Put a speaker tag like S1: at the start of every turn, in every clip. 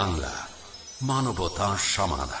S1: বাংলা মানবতা সমাধান।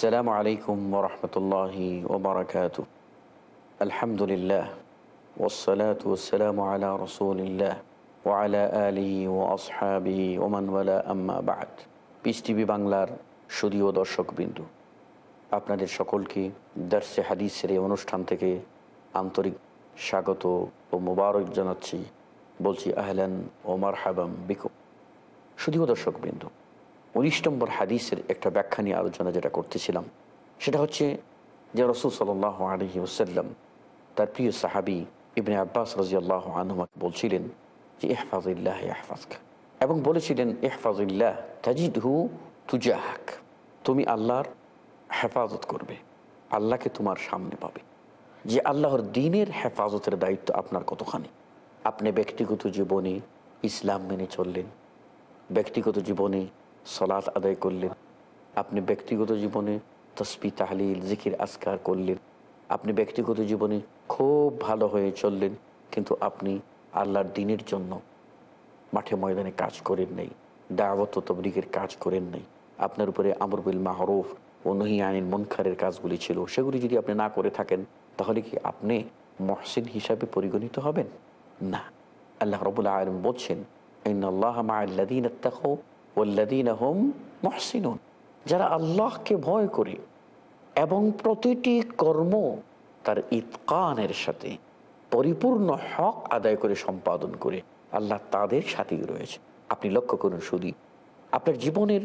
S2: আসসালামু আলাইকুম ওরহমতুল্লাহি ওবরাকাত আলহামদুলিল্লাহ ওসলাত ওসালাম আলা রসুলিল্লাহ ওয়ালা আলী ও আসহাবি ওমানওয়ালা আম্মা বাদ পিস টিভি বাংলার সুদীয় দর্শক বিন্দু। আপনাদের সকলকে দার্সে হাদিসের এই অনুষ্ঠান থেকে আন্তরিক স্বাগত ও মুবারক জানাচ্ছি। বলছি আহলান ও মারহাবাম বিকু দর্শক বিন্দু। উনিশ নম্বর হাদিসের একটা ব্যাখ্যা নিয়ে আলোচনা যেটা করতেছিলাম, সেটা হচ্ছে যে রসুল সাল আলহি ওসাল্লাম তার প্রিয় সাহাবি ইবনে আব্বাস রাজিয়াল্লাহ আনহুমাকে বলছিলেন যে এহফাজুল্লাহ এহফাজকা এবং বলেছিলেন এহফাজুল্লাহ তাজিদহু তুজাহাক। তুমি আল্লাহর হেফাজত করবে, আল্লাহকে তোমার সামনে পাবে। যে আল্লাহর দিনের হেফাজতের দায়িত্ব আপনার কতখানি? আপনি ব্যক্তিগত জীবনে ইসলাম মেনে চললেন, ব্যক্তিগত জীবনে সলাৎ আদায় করলেন। আপনি ব্যক্তিগত জীবনে তসবি, তাহলিল, জিকির আসকার করলেন। আপনি ব্যক্তিগত জীবনে খুব ভালো হয়ে চললেন, কিন্তু আপনি আল্লাহর দিনের জন্য মাঠে ময়দানে কাজ করেন নাই, দাওয়াত তবরিকের কাজ করেন নাই। আপনার উপরে আমরবিল মাহরুফ ও নহি আইন মনখারের কাজগুলি ছিল। সেগুলি যদি আপনি না করে থাকেন, তাহলে কি আপনি মহসিন হিসাবে পরিগণিত হবেন? না। আল্লাহ রবুল্লা আলম বলছেন হোম মহসিনুন। যারা আল্লাহকে ভয় করে এবং প্রতিটি কর্ম তার ইতকানের সাথে পরিপূর্ণ হক আদায় করে সম্পাদন করে আল্লাহ তাদের সাথেই রয়েছে। আপনি লক্ষ্য করুন শুধু, আপনার জীবনের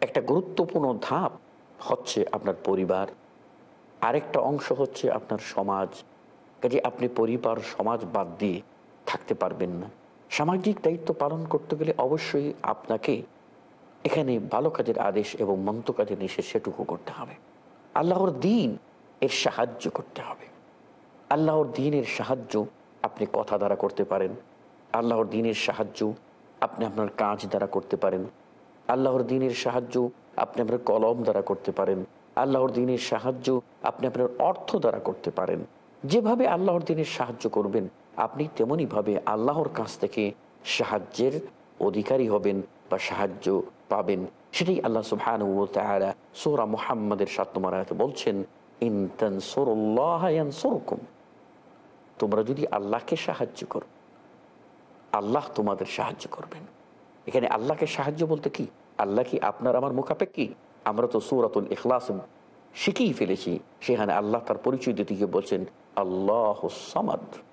S2: একটা গুরুত্বপূর্ণ ধাপ হচ্ছে আপনার পরিবার। আরেকটা অংশ হচ্ছে আপনার সমাজ। কাজে আপনি পরিবার, সমাজ বাদ দিয়ে থাকতে পারবেন না। সামাজিক দায়িত্ব পালন করতে গেলে অবশ্যই আপনাকে এখানে ভালো কাজের আদেশ এবং মন্ত কাজের নিষেধ সেটুকু করতে হবে। আল্লাহর দিন এর সাহায্য করতে হবে। আল্লাহর দিনের সাহায্য আপনি কথা দ্বারা করতে পারেন। আল্লাহর দিনের সাহায্য আপনি আপনার কাজ দ্বারা করতে পারেন। আল্লাহর দিনের সাহায্য আপনি আপনার কলম দ্বারা করতে পারেন। আল্লাহর দিনের সাহায্য আপনি আপনার অর্থ দ্বারা করতে পারেন। যেভাবে আল্লাহর দিনের সাহায্য করবেন আপনি তেমনইভাবে আল্লাহর কাছ থেকে সাহায্যের অধিকারী হবেন বা সাহায্য পাবেন। সেটাই আল্লাহ সুবহান সোরা মুহাম্মদের সাত বলছেন ইনতান সোরকুম তোমরা যদি আল্লাহকে সাহায্য করো, আল্লাহ তোমাদের সাহায্য করবেন। এখানে আল্লাহকে সাহায্য বলতে কি? আল্লাহ কি আপনার আমার মুখাপেক্ষি? আমরা তো সুরাতুল ইখলাস শিখেই ফেলেছি। সেখানে আল্লাহ তার পরিচয় দিতে গিয়ে বলছেন, আল্লাহ সামাদ।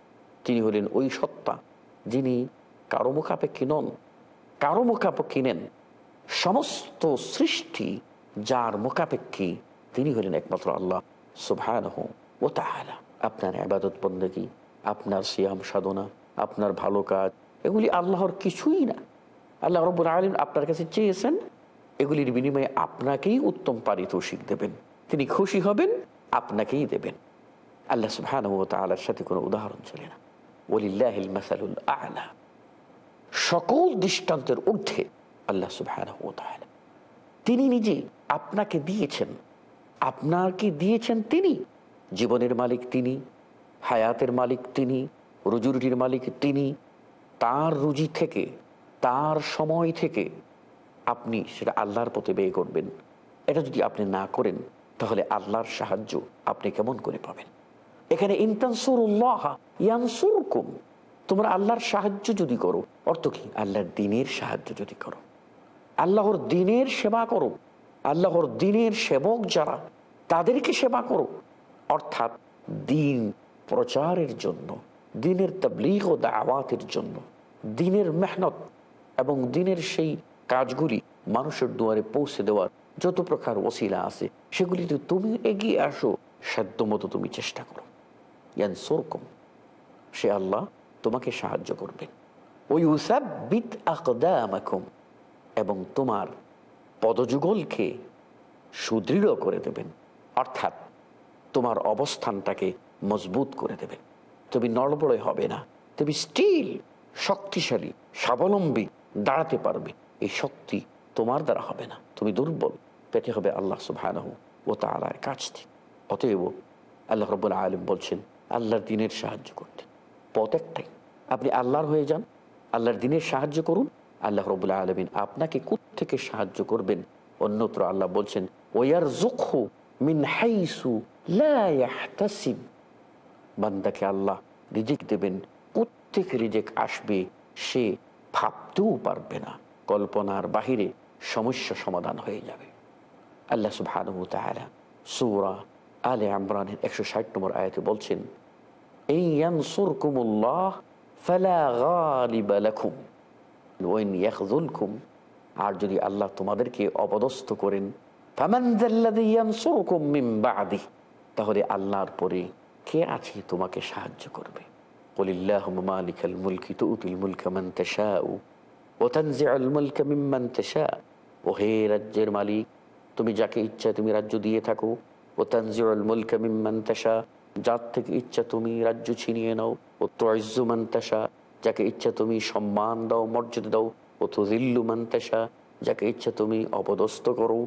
S2: তিনি হলেন ওই সত্তা যিনি কারও মুখাপেক্ষী নন, কারও মুখাপেক্ষী নেন। সমস্ত সৃষ্টি যার মুখাপেক্ষী তিনি হলেন একমাত্র আল্লাহ সুভান ও তাহালা আপনার আবাদত বন্দী আপনার সিয়াম সাধনা, আপনার ভালো কাজ, এগুলি আল্লাহর কিছুই না। আল্লাহ রব্বুল আলম আপনার কাছে চেয়েছেন, এগুলির বিনিময়ে আপনাকেই উত্তম পারিতোষিক দেবেন। তিনি খুশি হবেন, আপনাকেই দেবেন। আল্লাহ সুবহান ও তালার সাথে কোনো উদাহরণ চলে না। সকল দৃষ্টান্তের ঊর্ধ্বে আল্লাহ তালা তিনি নিজে আপনাকে দিয়েছেন। আপনাকে দিয়েছেন তিনি। জীবনের মালিক তিনি, হায়াতের মালিক তিনি রুজুরুটির মালিক তিনি। তার রুজি থেকে, তার সময় থেকে আপনি সেটা আল্লাহর পথে ব্যয় করবেন। এটা যদি আপনি না করেন, তাহলে আল্লাহর সাহায্য আপনি কেমন করে পাবেন? এখানে তোমরা আল্লাহর সাহায্য যদি করো, অর্থ কি? আল্লাহর দিনের সাহায্য যদি করো। আল্লাহর দিনের সেবা করো। আল্লাহর দিনের সেবক যারা, তাদেরকে সেবা করো। অর্থাৎ দিন প্রচারের জন্য, দিনের তবলিগ ও দাওয়াতের জন্য, দিনের মেহনত এবং দিনের সেই কাজগুলি মানুষের দুয়ারে পৌঁছে দেওয়ার যত প্রকার ওসিলা আছে, সেগুলিতে তুমি এগিয়ে আসো সাধ্য মতো তুমি চেষ্টা করো। ইয়ান সে আল্লাহ তোমাকে সাহায্য করবেন। ওই উসাবিত আকদামাকুম এবং তোমার পদযুগলকে সুদৃঢ় করে দেবেন। অর্থাৎ তোমার অবস্থানটাকে মজবুত করে দেবেন। তুমি নড়বড়ে হবে না। তুমি স্টিল শক্তিশালী, স্বাবলম্বী দাঁড়াতে পারবে। এই শক্তি তোমার দ্বারা হবে না। তুমি দুর্বল। পেতে হবে আল্লাহ সুবাহ ও তালার কাছ থেকে। অতএব আল্লাহ রব আলম বলছেন আল্লাহর দিনের সাহায্য করতে। পথ একটাই। আপনি আল্লাহর হয়ে যান, আল্লাহর দিনের সাহায্য করুন, আল্লাহ রবুল্লা আলমিন আপনাকে থেকে সাহায্য করবেন? অন্যত্র আল্লাহ বলছেন ওয়ার জুখু মিন হাইসু লাহতাসিব বান্দাকে আল্লাহ রিজেক দেবেন প্রত্যেক রিজেক আসবে সে ভাবতেও পারবে না। কল্পনার বাহিরে সমস্যা সমাধান হয়ে যাবে। আল্লাহ তাআলা সূরা আলে ইমরানের 160 নম্বর আয়াতে বলছেন আর যদি আল্লাহ তোমাদেরকে অপদস্থ করেন তাহলে আল্লাহর পরে কে আছে তোমাকে সাহায্য করবে? কলিল্লাহুম্মা মালিকাল মুলকি তুতিল মুলকা মান তাশাউ, ওয়া তানজিউল মুলকা মিম্মান তাশা ও হে রাজ্যের মালিক, তুমি যাকে ইচ্ছা তুমি রাজ্য দিয়ে থাকো। ও তানজিউল মুলকা মিম্মান যার থেকে ইচ্ছা তুমি রাজ্য ছিনিয়ে নাও, ও তোয়াজ্জু মান তাশা। যাকে ইচ্ছা তুমি সম্মান দাও, মর্যাদা দাও, ও তুজিল্লু মান তাশা। যাকে ইচ্ছা তুমি অপদস্থ করো,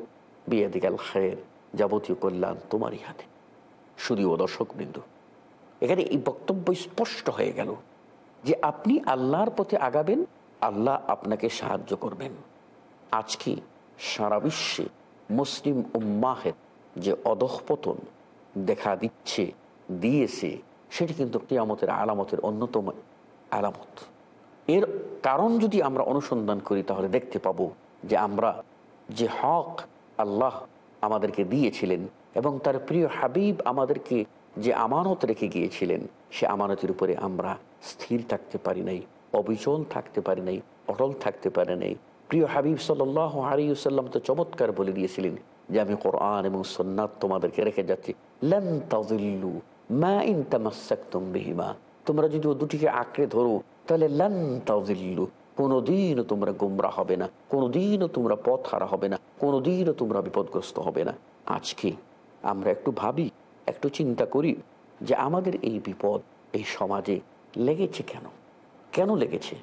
S2: বিয়াদিকাল খায়ের, যাবতীয় কল্যাণ তোমারই হাতে। শুধুও দর্শক বিন্দু এখানে এই বক্তব্য স্পষ্ট হয়ে গেল যে আপনি আল্লাহর পথে আগাবেন, আল্লাহ আপনাকে সাহায্য করবেন। আজকে সারা বিশ্বে মুসলিম উম্মাহের যে অধঃপতন দেখা দিচ্ছে, দিয়েছে, সেটি কিন্তু কেয়ামতের আলামতের অন্যতম আলামত। এর কারণ যদি আমরা অনুসন্ধান করি, তাহলে দেখতে পাবো যে আমরা যে হক আল্লাহ আমাদেরকে দিয়েছিলেন এবং তার প্রিয় হাবিব আমাদেরকে যে আমানত রেখে গিয়েছিলেন, সে আমানতের উপরে আমরা স্থির থাকতে পারি নাই, অবিচল থাকতে পারি নাই, অটল থাকতে পারি নাই। প্রিয় হাবিব সাল আলিউসাল্লাম তো চমৎকার বলে দিয়েছিলেন যে আমি কোরআন এবং সন্ন্যাত তোমাদেরকে রেখে যাচ্ছি। বিহিমা। তোমরা যদি ও দুটিকে আঁকড়ে ধরো, তাহলে লেন তাজিল্লু কোনোদিনও তোমরা গুমরা হবে না, কোনোদিনও তোমরা পথ হারা হবে না, কোনোদিনও তোমরা বিপদগ্রস্ত হবে না। আজকে আমরা একটু ভাবি, একটু চিন্তা করি যে আমাদের এই বিপদ এই সমাজে লেগেছে কেন? কেন লেগেছে?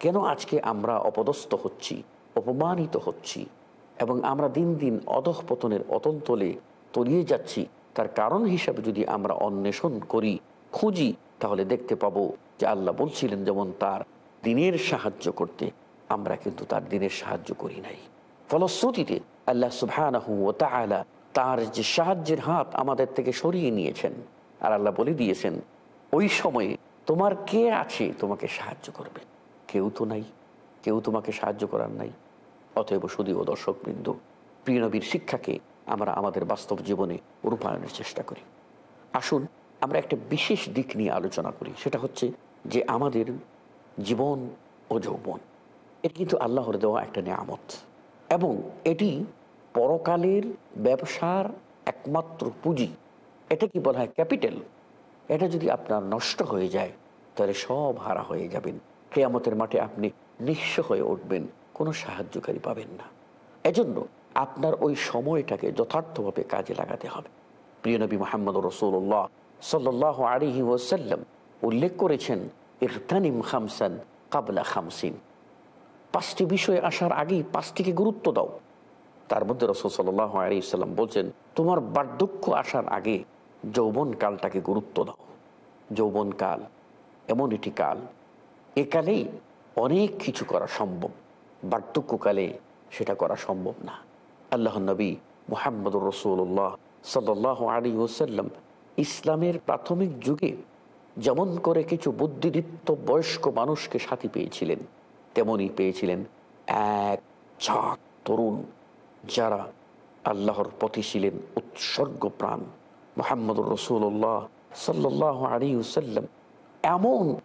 S2: কেন আজকে আমরা অপদস্থ হচ্ছি, অপমানিত হচ্ছি? এবং আমরা দিন দিন অধঃ পতনের অতন্তলে তলিয়ে যাচ্ছি। তার কারণ হিসাবে যদি আমরা অন্বেষণ করি, খুঁজি, তাহলে দেখতে পাবো যে আল্লাহ বলছিলেন যেমন তার দিনের সাহায্য করতে, আমরা কিন্তু তার দিনের সাহায্য করি নাই। ফলশ্রুতিতে আল্লাহ সুবহানাহু ও তাআলা তার যে সাহায্যের হাত আমাদের থেকে সরিয়ে নিয়েছেন আর আল্লাহ বলে দিয়েছেন, ওই সময়ে তোমার কে আছে তোমাকে সাহায্য করবে? কেউ তো নাই, কেউ তোমাকে সাহায্য করার নাই। অতএব শুধু ও দর্শক বিন্দু প্রিয়নবীর শিক্ষাকে আমরা আমাদের বাস্তব জীবনে রূপায়ণের চেষ্টা করি। আসুন আমরা একটা বিশেষ দিক নিয়ে আলোচনা করি, সেটা হচ্ছে যে আমাদের জীবন ও যৌবন, এটি কিন্তু আল্লাহর দেওয়া একটা নিয়ামত এবং এটি পরকালের ব্যবসার একমাত্র পুঁজি। এটা কি বলা হয় ক্যাপিটাল? এটা যদি আপনার নষ্ট হয়ে যায়, তাহলে সব হারা হয়ে যাবেন। কেয়ামতের মাঠে আপনি নিঃস্ব হয়ে উঠবেন। কোনো সাহায্যকারী পাবেন না। এজন্য আপনার ওই সময়টাকে যথার্থভাবে কাজে লাগাতে হবে। প্রিয় নবী মোহাম্মদ রসুল্লাহ সাল্লাহ আলিহি ওসাল্লাম উল্লেখ করেছেন, ইরতানিম খামসান কাবলা খামসিন। পাঁচটি বিষয়ে আসার আগেই পাঁচটিকে গুরুত্ব দাও। তার মধ্যে রসুল সাল্লাহ আলী বলছেন, তোমার বার্ধক্য আসার আগে যৌবন কালটাকে গুরুত্ব দাও। যৌবন কাল এমন একটি কাল একালেই অনেক কিছু করা সম্ভব। বার্ধক্যকালে সেটা করা সম্ভব না। আল্লাহ নবী মোহাম্মদ রসুল্লাহ সাল্লাহ আলী ওসাল্লাম ইসলামের প্রাথমিক যুগে যেমন করে কিছু বুদ্ধিদীপ্ত বয়স্ক মানুষকে সাথী পেয়েছিলেন, তেমনই পেয়েছিলেন এক ঝাঁক তরুণ যারা আল্লাহর পথে ছিলেন উৎসর্গ প্রাণ। মোহাম্মদ রসুল্লাহ সাল্লাহ আলী সাল্লাম এমন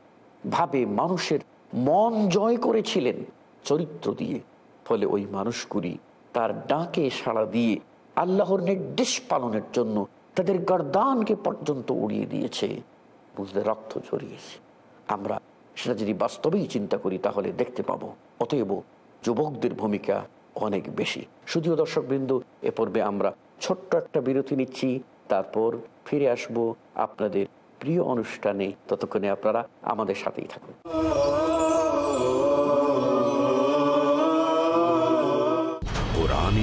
S2: ভাবে মানুষের মন জয় করেছিলেন চরিত্র দিয়ে, ফলে ওই মানুষগুলি তার ডাকে সাড়া দিয়ে আল্লাহর নির্দেশ পালনের জন্য তাদের গরদানকে পর্যন্ত উড়িয়ে দিয়েছে। বুঝলে, রক্ত ঝরিয়েছে। আমরা সেটা যদি বাস্তবেই চিন্তা করি, তাহলে দেখতে পাবো, অতএব যুবকদের ভূমিকা অনেক বেশি। শুধুও দর্শকবৃন্দ, এ পর্বে আমরা ছোট্ট একটা বিরতি নিচ্ছি, তারপর ফিরে আসব আপনাদের প্রিয় অনুষ্ঠানে। ততক্ষণে আপনারা আমাদের সাথেই থাকুন।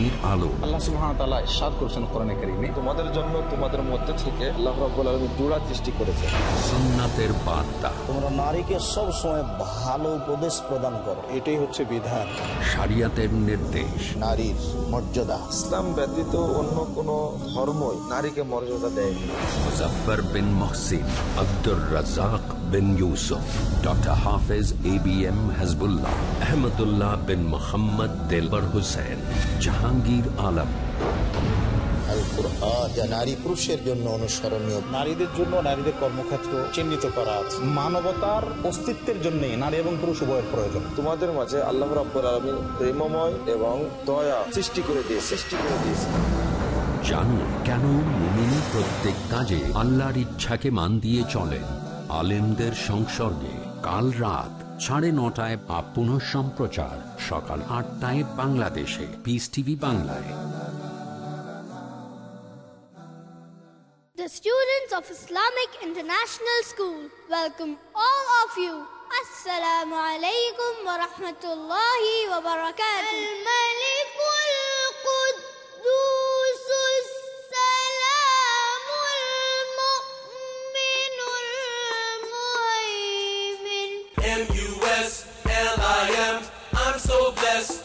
S1: কোরআনের আলো।
S3: আল্লাহ সুবহানাহু তাআলা ইরশাদ করেছেন কোরআনে কারীমে।
S4: তোমাদের জন্য তোমাদের মধ্যে থেকে আল্লাহ রাব্বুল আলামিন জোড়া সৃষ্টি করেছে
S1: সুন্নাতের বার্তা।
S5: তোমরা নারীকে সব সময় ভালো উপদেশ প্রদান করো।
S3: এটাই হচ্ছে বিধান।
S1: শরিয়াতের নির্দেশ।
S5: নারীর মর্যাদা।
S4: ইসলাম ব্যতীত অন্য কোন ধর্মই নারীকে মর্যাদা দেয়নি।
S1: Muzaffar bin Mohsin Abdur Razzak bin Yusuf doctor Hafez A B M Hasbullah Ahmadullah bin Mohammad Delwar Hussain Jahangir Alam.
S5: Al Quran যা নারী পুরুষের জন্য অনুসরণীয়।
S3: নারীদের জন্য নারীদের কর্মক্ষেত্র চিহ্নিত করা আছে। মানবতার অস্তিত্বের জন্য নারী এবং পুরুষ উভয়ের প্রয়োজন।
S4: তোমাদের মাঝে আল্লাহ রাব্বুল আলামিন প্রেমময় এবং দয়া সৃষ্টি করে দিয়ে সৃষ্টি করে দিয়েছে।
S1: জানুন কেন মুমিন প্রত্যেক কাজে আল্লাহর ইচ্ছাকে মান দিয়ে চলেন। আলেমদের সংসর্গে কাল রাত সাড়ে নটায় বা পুনঃ সম্প্রচার সকাল আটটায় বাংলাদেশে পিস টিভি বাংলায়
S6: The students of Islamic International School welcome all of you. Assalamu alaikum wa rahmatullahi wa barakatuh.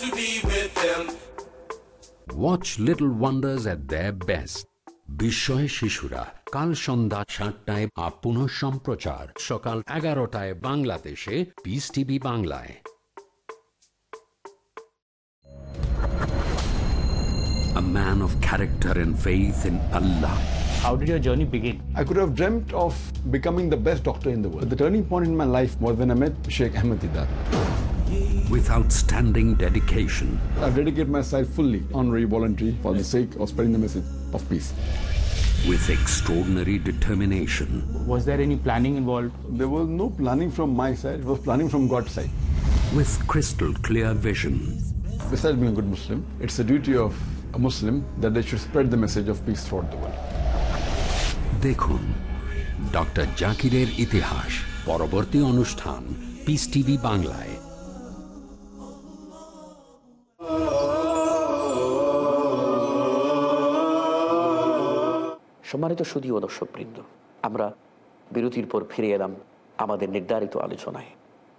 S7: to be with them.
S1: Watch little wonders at the best বিস্ময় শিশুরা কাল সন্ধ্যা সাতটায় বা পুনঃ সম্প্রচার সকাল এগারোটায় বাংলাদেশে পিস টিভি বাংলায় A man of character and faith in Allah.
S8: How did your journey begin?
S9: I could have dreamt of becoming the best doctor in the world. The turning point in my life was when I met Sheikh Ahmed Didat.
S1: With outstanding dedication,
S9: I've dedicated myself fully, honorary, voluntary, for the sake of spreading the message of peace.
S1: with extraordinary determination,
S8: Was there any planning involved?
S9: There was no planning from my side, it was planning from God's side.
S1: with crystal clear vision,
S9: Besides being a good Muslim, it's the duty of a Muslim that they should spread the message of peace throughout the world.
S1: দেখুন doctor জাকিরের ইতিহাস পরবর্তী অনুষ্ঠান piece TV বাংলায়
S2: সম্মানিত সুদী ও দর্শকবৃন্দ, আমরা বিরতির পর ফিরে এলাম আমাদের নির্ধারিত আলোচনায়।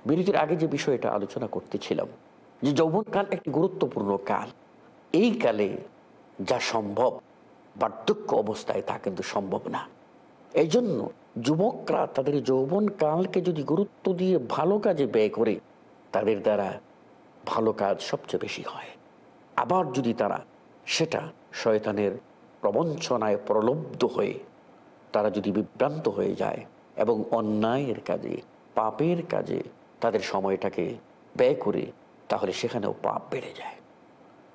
S2: বিরতির আগে যে বিষয়টা আলোচনা করতেছিলাম, যে যৌবনকাল একটি গুরুত্বপূর্ণ কাল। এই কালে যা সম্ভব, বার্ধক্য অবস্থায় তা কিন্তু সম্ভব না। এই জন্য যুবকরা তাদের যৌবন কালকে যদি গুরুত্ব দিয়ে ভালো কাজে ব্যয় করে, তাদের দ্বারা ভালো কাজ সবচেয়ে বেশি হয়। আবার যদি তারা সেটা শয়তানের প্রবঞ্চনায় প্রলব্ধ হয়ে তারা যদি বিভ্রান্ত হয়ে যায় এবং অন্যায়ের কাজে, পাপের কাজে তাদের সময়টাকে ব্যয় করে, তাহলে সেখানেও পাপ বেড়ে যায়।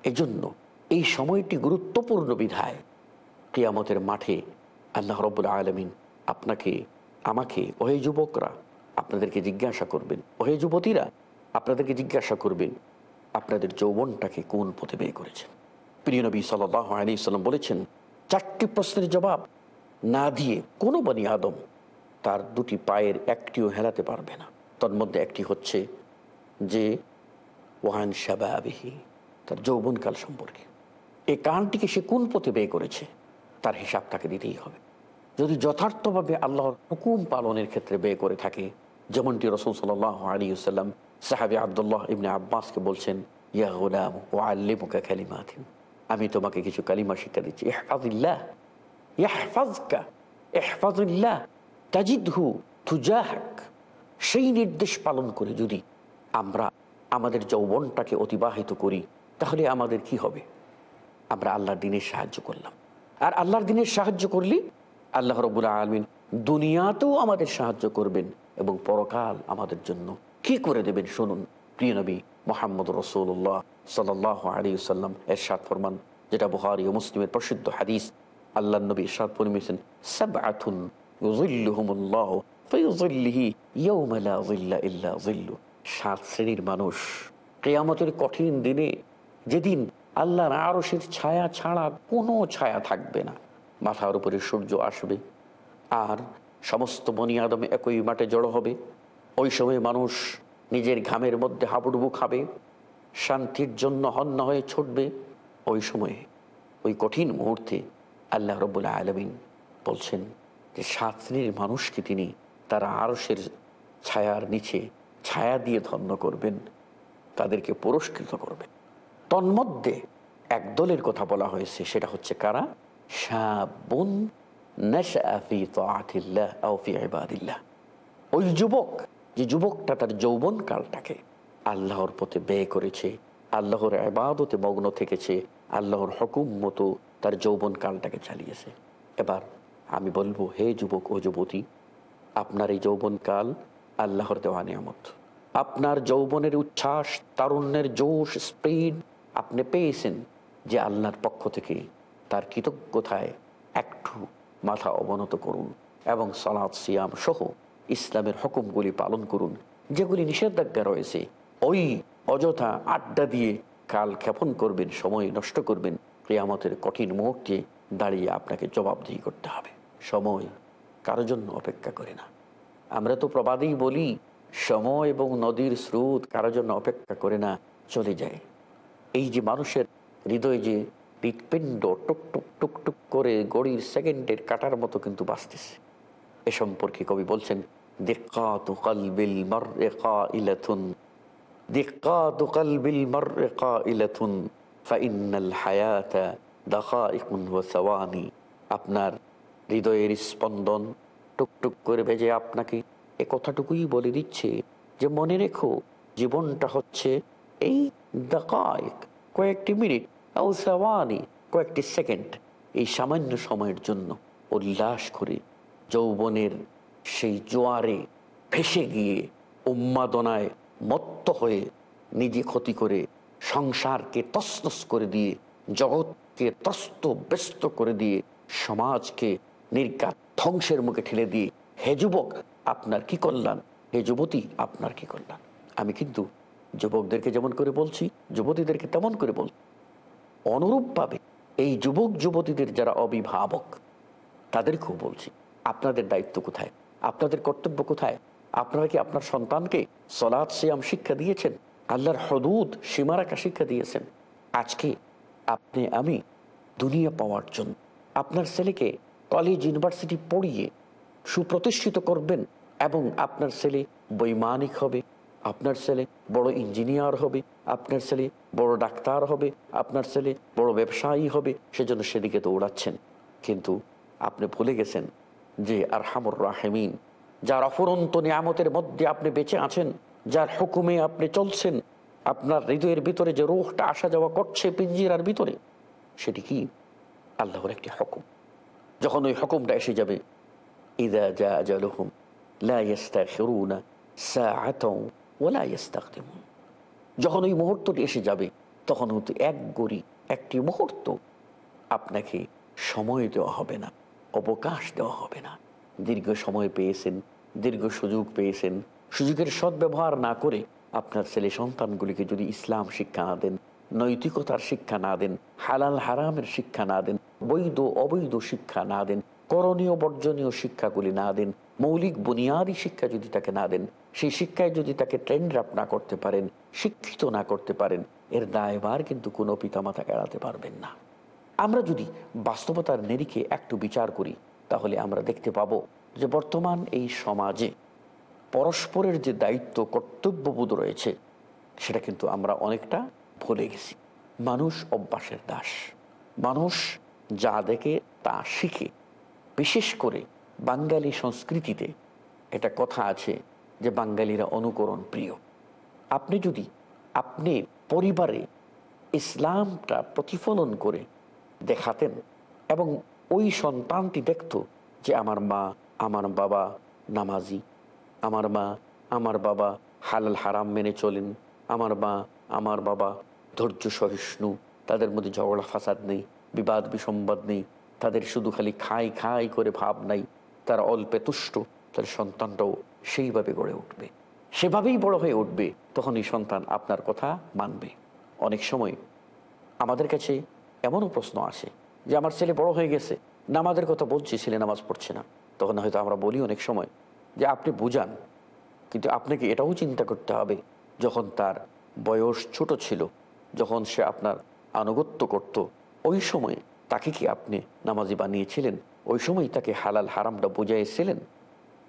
S2: এজন্য এই সময়টি গুরুত্বপূর্ণ বিধায় কিয়ামতের মাঠে আল্লাহ রব্বুল আলমিন আপনাকে, আমাকে, ওহে যুবকরা, আপনাদেরকে জিজ্ঞাসা করবেন, ওহে যুবতীরা, আপনাদেরকে জিজ্ঞাসা করবেন, আপনাদের যৌবনটাকে কোন পথে ব্যয় করেছেন? প্রিয় নবী সাল্লাহ আলী সাল্লাম বলেছেন, চারটি প্রশ্নের জবাব না দিয়ে কোনো বনি আদম তার দুটি পায়ের একটিও হেলাতে পারবে না। তার মধ্যে একটি হচ্ছে যে, ওয়ান সাবাবিহি তার যৌবনকাল সম্পর্কে। এই কালটিকে সে কোন পথে ব্যয় করেছে, তার হিসাব তাকে দিতেই হবে। যদি যথার্থভাবে আল্লাহর হুকুম পালনের ক্ষেত্রে ব্যয় করে থাকে, যেমনটি রসুল সাল্লাহ আলী সাল্লাম সাহাবি আবদুল্লাহ ইবনে আব্বাসকে বলছেন, ইয়া গোলাম ও আল্লিমুকা কালিমাতিন। আমি তোমাকে কিছু কালিমা শিক্ষা দিচ্ছি। তুজাহাক। সেই নির্দেশ পালন করে যদি আমরা আমাদের যৌবনটাকে অতিবাহিত করি, তাহলে আমাদের কি হবে? আমরা আল্লাহর দিনের সাহায্য করলাম। আর আল্লাহর দিনের সাহায্য করলে, আল্লাহ রবুল্লা আলমিন দুনিয়াতেও আমাদের সাহায্য করবেন এবং পরকাল আমাদের জন্য কি করে দেবেন? শুনুন, প্রিয় নবী মোহাম্মদ রসুল্লাহ সাল আলী সাল্লাম এর সাত ফরমান, যেটা বুহারি ও মুসলিমের প্রসিদ্ধ হাদিস আল্লাহ নবী সাত ফরমিয়েছেন আথুন ইউজিল্লুহুমুল্লাহ ফয়ুজিল্লিহি ইয়াউমা লা জিল্লা ইল্লা সাত শ্রেণির মানুষ কেয়ামতের কঠিন দিনে যেদিন আল্লাহর আরশের ছায়া ছাড়া কোনো ছায়া থাকবে না, মাথার উপরে সূর্য আসবে আর সমস্ত বনি আদম একই মাঠে জড়ো হবে। ওই সময় মানুষ নিজের ঘামের মধ্যে হাবুডুবু খাবে শান্তির জন্য হন্য হয়ে ছুটবে ওই সময়ে, ওই কঠিন মুহূর্তে আল্লাহ রবুল্লা আলমিন বলছেন যে সাত শ্রেণির মানুষকে তিনি তারা আরসের ছায়ার নিচে ছায়া দিয়ে ধন্য করবেন, তাদেরকে পুরস্কৃত করবেন। তন্মধ্যে এক দলের কথা বলা হয়েছে, সেটা হচ্ছে কারা? ইবাদিল্লাহ। ওই যুবক, যে যুবকটা তার যৌবন কালটাকে আল্লাহর পথে ব্যয় করেছে, আল্লাহর আবাদতে মগ্ন থেকেছে, আল্লাহর হুকুম মতো তার যৌবন কালটাকে চালিয়েছে। এবার আমি বলব, হে যুবক ও যুবতী, আপনার এই যৌবনকাল আল্লাহর দেওয়া নিয়ামত। আপনার যৌবনের উচ্ছ্বাস, তারুণ্যের জোশ, স্পিড আপনি পেয়েছেন যে আল্লাহর পক্ষ থেকে তার কৃতজ্ঞতায় একটু মাথা অবনত করুন এবং সালাদ সিয়াম সহ ইসলামের হুকুমগুলি পালন করুন, যেগুলি নিষেধাজ্ঞা রয়েছে। ওই অযথা আড্ডা দিয়ে কাল ক্ষেপণ করবেন, সময় নষ্ট করবেন, কেয়ামতের কঠিন মুহূর্তে দাঁড়িয়ে আপনাকে জবাবদিহি করতে হবে। সময় কারও জন্য অপেক্ষা করে না। আমরা তো প্রবাদেই বলি, সময় এবং নদীর স্রোত কারও জন্য অপেক্ষা করে না, চলে যায়। এই যে মানুষের হৃদয়ে যে হৃৎপিণ্ড টুক টুক টুক টুক করে গড়ির সেকেন্ডের কাটার মতো কিন্তু বাঁচতেছে। এ সম্পর্কে কবি বলছেন, দিক্কাতু কলবিল মাররে কলবিল মাররে কাইলাতুন, ফাইন্নাল হায়াতা দাকাইকুন ওয়া সাওয়ানি। আপনার হৃদয়ের স্পন্দন টুকটুক করে ভেজে আপনাকে এ কথাটুকুই বলে দিচ্ছে যে, মনে রেখো, জীবনটা হচ্ছে এই দাকায়ক, কয়েকটি মিনিট ও সাওয়ানি, কয়েকটি সেকেন্ড এই সামান্য সময়ের জন্য উল্লাস করে যৌবনের সেই জোয়ারে ভেসে গিয়ে উন্মাদনায় মত্ত হয়ে নিজে ক্ষতি করে সংসারকে তসনস করে দিয়ে, জগৎকে তস্ত ব্যস্ত করে দিয়ে, সমাজকে নির্গাত ধ্বংসের মুখে ঠেলে দিয়ে, হে যুবক, আপনার কি কল্যাণ? হে যুবতী, আপনার কি কল্যাণ? আমি কিন্তু যুবকদেরকে যেমন করে বলছি, যুবতীদেরকে তেমন করে বল অনুরূপভাবে এই যুবক যুবতীদের যারা অভিভাবক, তাদেরকেও বলছি, আপনাদের দায়িত্ব কোথায়? আপনাদের কর্তব্য কোথায়? আপনারা কি আপনার সন্তানকে সলাদ সিয়াম শিক্ষা দিয়েছেন? আল্লাহর হদুদ সীমারেখা শিক্ষা দিয়েছেন। আজকে আপনি, আমি দুনিয়া পাওয়ার জন্য আপনার ছেলেকে কলেজ ইউনিভার্সিটি পড়িয়ে সুপ্রতিষ্ঠিত করবেন এবং আপনার ছেলে বৈমানিক হবে, আপনার ছেলে বড় ইঞ্জিনিয়ার হবে, আপনার ছেলে বড় ডাক্তার হবে, আপনার ছেলে বড় ব্যবসায়ী হবে, সেজন্য সেদিকে দৌড়াচ্ছেন। কিন্তু আপনি ভুলে গেছেন যে আর হামর রাহেমিন যার অফুরন্ত নিয়ামতের মধ্যে আপনি বেঁচে আছেন, যার হুকুমে আপনি চলছেন, আপনার হৃদয়ের ভিতরে যে রোহটা আসা যাওয়া করছে পিঞ্জিরার ভিতরে, সেটি কি? আল্লাহর একটি হুকুম। যখন ওই হকুমটা এসে যাবে, ইদা যখন ওই মুহূর্তটি এসে যাবে, তখন হয়তো এক গড়ি, একটি মুহূর্ত আপনাকে সময় দেওয়া হবে না, অবকাশ দেওয়া হবে না। দীর্ঘ সময় পেয়েছেন, দীর্ঘ সুযোগ পেয়েছেন। সুযোগের সদ্ব্যবহার না করে আপনার ছেলে সন্তানগুলিকে যদি ইসলাম শিক্ষা না দেন, নৈতিকতার শিক্ষা না দেন, হালাল হারামের শিক্ষা না দেন, বৈধ অবৈধ শিক্ষা না দেন, করণীয় বর্জনীয় শিক্ষাগুলি না দেন, মৌলিক বুনিয়াদী শিক্ষা যদি তাকে না দেন, সেই শিক্ষায় যদি তাকে ট্রেন্ড আপ না করতে পারেন, শিক্ষিত না করতে পারেন, এর দায়ভার কিন্তু কোনো পিতামাতা এড়াতে পারবেন না। আমরা যদি বাস্তবতার নিরিখে একটু বিচার করি তাহলে আমরা দেখতে পাব যে বর্তমান এই সমাজে পরস্পরের যে দায়িত্ব, কর্তব্যবোধ রয়েছে, সেটা কিন্তু আমরা অনেকটা ভুলে গেছি। মানুষ অভ্যাসের দাস। মানুষ যা দেখে, তা শিখে। বিশেষ করে বাঙালি সংস্কৃতিতে এটা কথা আছে যে বাঙালিরা অনুকরণ প্রিয়। আপনি যদি আপনি পরিবারে ইসলামটা প্রতিফলন করে দেখাতেন এবং ওই সন্তানটি দেখত যে আমার মা, আমার বাবা নামাজি, আমার মা, আমার বাবা হালাল হারাম মেনে চলেন, আমার মা, আমার বাবা ধৈর্য সহিষ্ণু তাদের মধ্যে ঝগড়া, ফাসাদ নেই, বিবাদ, বিসম্বাদ নেই, তাদের শুধু খালি খাই খাই করে ভাব নাই, তারা অল্পে তুষ্ট তার সন্তানটাও সেইভাবে গড়ে উঠবে। সেভাবেই বড় হয়ে উঠবে, তখন এই সন্তান আপনার কথা মানবে। অনেক সময় আমাদের কাছে এমনও প্রশ্ন আসে যে আমার ছেলে বড় হয়ে গেছে, নামাজের কথা বলছি, ছেলে নামাজ পড়ছে না। তখন হয়তো আমরা বলি অনেক সময় যে আপনি বুঝান, কিন্তু আপনাকে এটাও চিন্তা করতে হবে যখন তার বয়স ছোট ছিল, যখন সে আপনার আনুগত্য করত, ওই সময় তাকে কি আপনি নামাজি বানিয়েছিলেন? ওই সময় তাকে হালাল হারামটা বুঝাইছিলেন?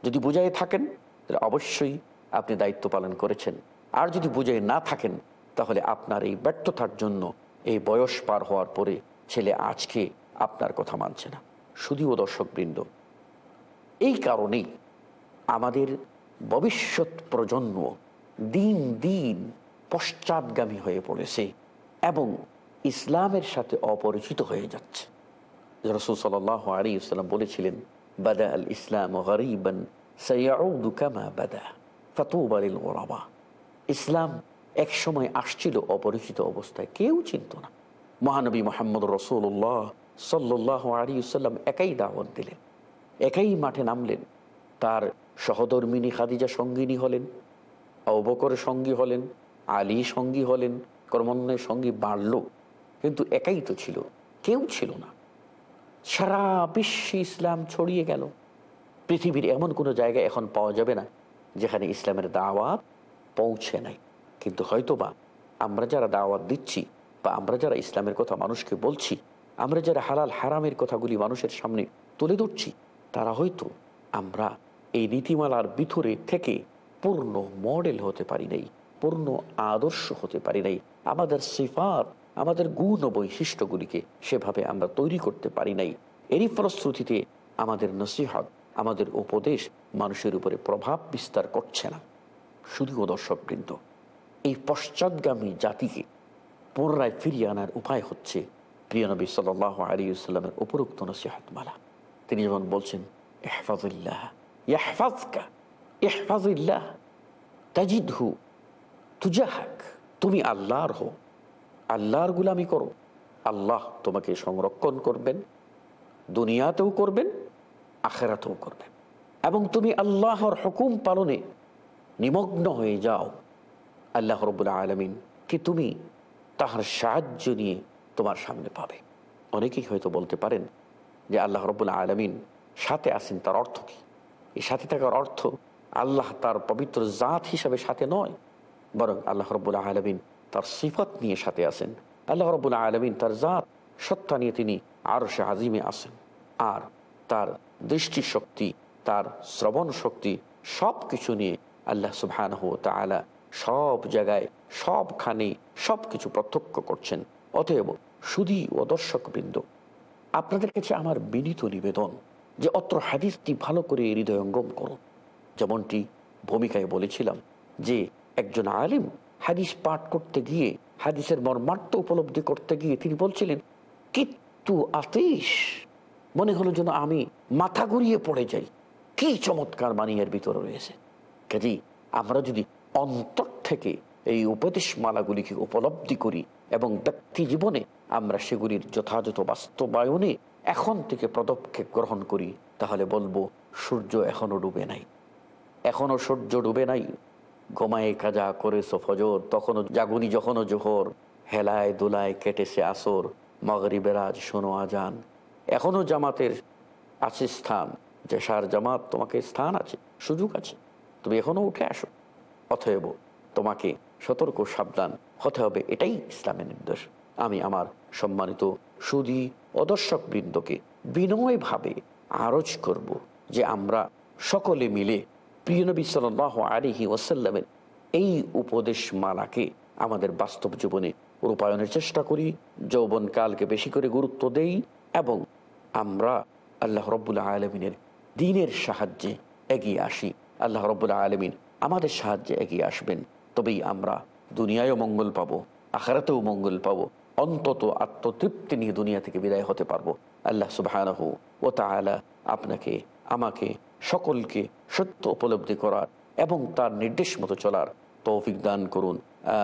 S2: যদি বুঝাই থাকেন, তাহলে অবশ্যই আপনি দায়িত্ব পালন করেছেন। আর যদি বুঝাই না থাকেন, তাহলে আপনার এই ব্যর্থতার জন্য এই বয়স পার হওয়ার পরে ছেলে আজকে আপনার কথা মানছে না। শুধুও দর্শকবৃন্দ। এই কারণেই আমাদের ভবিষ্যৎ প্রজন্ম দিন দিন পশ্চাৎগামী হয়ে পড়েছে এবং ইসলামের সাথে অপরিচিত হয়ে যাচ্ছে। রসুল সাল আলী ইসলাম বলেছিলেন, বাদা আল ইসলাম গরিবান সৈয়াউদু কামা বাদা ওরাবা ইসলাম এক সময় আসছিল অপরিচিত অবস্থায়, কেউ চিনত না। মহানবী মোহাম্মদ রসুল্লাহ সাল্লাহ আলী সাল্লাম একাই দাওয়াত দিলেন, একাই মাঠে নামলেন। তার সহধর্মিনী খাদিজা সঙ্গিনী হলেন অবকর সঙ্গী হলেন, আলী সঙ্গী হলেন কর্মণ্যের সঙ্গী বাড়ল, কিন্তু একাই তো ছিল, কেউ ছিল না। সারা বিশ্বে ইসলাম ছড়িয়ে গেল। পৃথিবীর এমন কোনো জায়গা এখন পাওয়া যাবে না যেখানে ইসলামের দাওয়াত পৌঁছে নাই। কিন্তু হয়তোবা আমরা যারা দাওয়াত দিচ্ছি বা আমরা যারা ইসলামের কথা মানুষকে বলছি, আমরা যারা হালাল হারামের কথাগুলি মানুষের সামনে তুলে ধরছি, তারা হয়তো আমরা এই নীতিমালার ভিতরে থেকে পূর্ণ মডেল হতে পারি নাই, পূর্ণ আদর্শ হতে পারি নাই। আমাদের সিফার আমাদের গুণ বৈশিষ্ট্যগুলিকে সেভাবে আমরা তৈরি করতে পারি নাই। এরই ফলশ্রুতিতে আমাদের নসিহত, আমাদের উপদেশ মানুষের উপরে প্রভাব বিস্তার করছে না। শুধুও দর্শকবৃন্দ, এই পশ্চাৎগামী জাতিকে পুনরায় ফিরিয়ে আনার উপায় হচ্ছে প্রিয় নবী সাল আলী সাল্লামের উপরোক্ত নসিহাতমালা তিনি যেমন বলছেন এহফাজুল্লাহ তুজাহাক, তুমি আল্লাহর হো আল্লাহর গুলামি করো, আল্লাহ তোমাকে সংরক্ষণ করবেন, দুনিয়াতেও করবেন, আখেরাতেও করবেন। এবং তুমি আল্লাহর হুকুম পালনে নিমগ্ন হয়ে যাও। আল্লাহ রবুল্লা আলমিন, কি তুমি তাহার সাহায্য নিয়ে তোমার সামনে পাবে। অনেকেই হয়তো বলতে পারেন যে আল্লাহ রবুল্লা আলমিন সাথে আসেন তার অর্থ কি? এই সাথে থাকার অর্থ আল্লাহ তার পবিত্র জাত হিসাবে সাথে নয়, বরং আল্লাহ রবুল্লা আলমিন তার সিফত নিয়ে সাথে আসেন আল্লাহ রবুল্লা আলমিন তার জাত, সত্তা নিয়ে তিনি আরও সে আজিমে আসেন আর তার দৃষ্টিশক্তি, তার শ্রবণ শক্তি সব কিছু নিয়ে আল্লাহ সুবহান তালা সব জায়গায় সবখানে সব কিছু প্রত্যক্ষ করছেন। অতএব সুদী ও দর্শকবৃন্দ, আপনাদের কাছে আমার বিনীত নিবেদন যে অত্র হাদিসটি ভালো করে হৃদয়ঙ্গম করুন। যেমনটি ভূমিকায় বলেছিলাম যে একজন আলিম হাদিস পাঠ করতে গিয়ে, হাদিসের মর্মার্থ উপলব্ধি করতে গিয়ে তিনি বলছিলেন, কিত্তু আতিস মনে হলো যেন আমি মাথা ঘুরিয়ে পড়ে যাই। কি চমৎকার মানি এর ভিতরে রয়েছে। কাজী আমরা যদি অন্তর থেকে এই উপদেশ মালাগুলিকে উপলব্ধি করি এবং ব্যক্তি জীবনে আমরা সেগুলির যথাযথ বাস্তবায়নে এখন থেকে পদক্ষেপ গ্রহণ করি, তাহলে বলব, সূর্য এখনও ডুবে নাই। এখনও সূর্য ডুবে নাই। ঘুমায় কাজা করেছ ফজর, তখনও জাগুনি, যখনও জোহর। হেলায় দোলায় কেটেছে আসর, মগরিবের আজ শোনো আজান। এখনও জামাতের আছে স্থান যে সার জামাত তোমাকে স্থান আছে, সুযোগ আছে। তুমি এখনও উঠে আসো। অতএব তোমাকে সতর্ক, সাবধান হতে হবে। এটাই ইসলামের নির্দেশ। আমি আমার সম্মানিত সুদী অদর্শক বৃন্দকে বিনয়ভাবে আরজ করব যে আমরা সকলে মিলে প্রিয় প্রিয়নবী সাল আলিহি ওসাল্লামের এই উপদেশ মালাকে আমাদের বাস্তব জীবনে রূপায়ণের চেষ্টা করি, যৌবনকালকে বেশি করে গুরুত্ব দেই এবং আমরা আল্লাহ রব্বুল আলমিনের দিনের সাহায্যে এগিয়ে আসি। আল্লাহ রব্বুল আলমিন আমাদের সাহায্যে এগিয়ে আসবেন, তবেই আমরা দুনিয়ায়ও মঙ্গল পাবো, আখারাতেও মঙ্গল পাবো, অন্তত আত্মতৃপ্তি নিয়ে দুনিয়া থেকে বিদায় হতে পারব। আল্লাহ সুবাহ ও তালা আপনাকে, আমাকে, সকলকে সত্য উপলব্ধি করার এবং তার নির্দেশ মতো চলার তৌফিক দান করুন।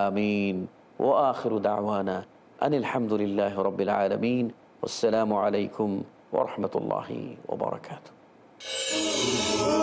S2: আমিন। ও আখরু দাওয়ানা আনিল হামদুলিল্লাহ রবিল আসসালামু আলাইকুম ওরহমতুল্লাহি ওবরাকাত
S10: Oh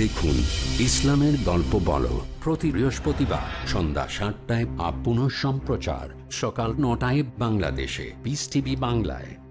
S1: দেখুন ইসলামের গল্প বল। প্রতি বৃহস্পতিবার সন্ধ্যা সাতটায় আপ সম্প্রচার। সকাল নটায় বাংলাদেশে। বিস টিভি বাংলায়।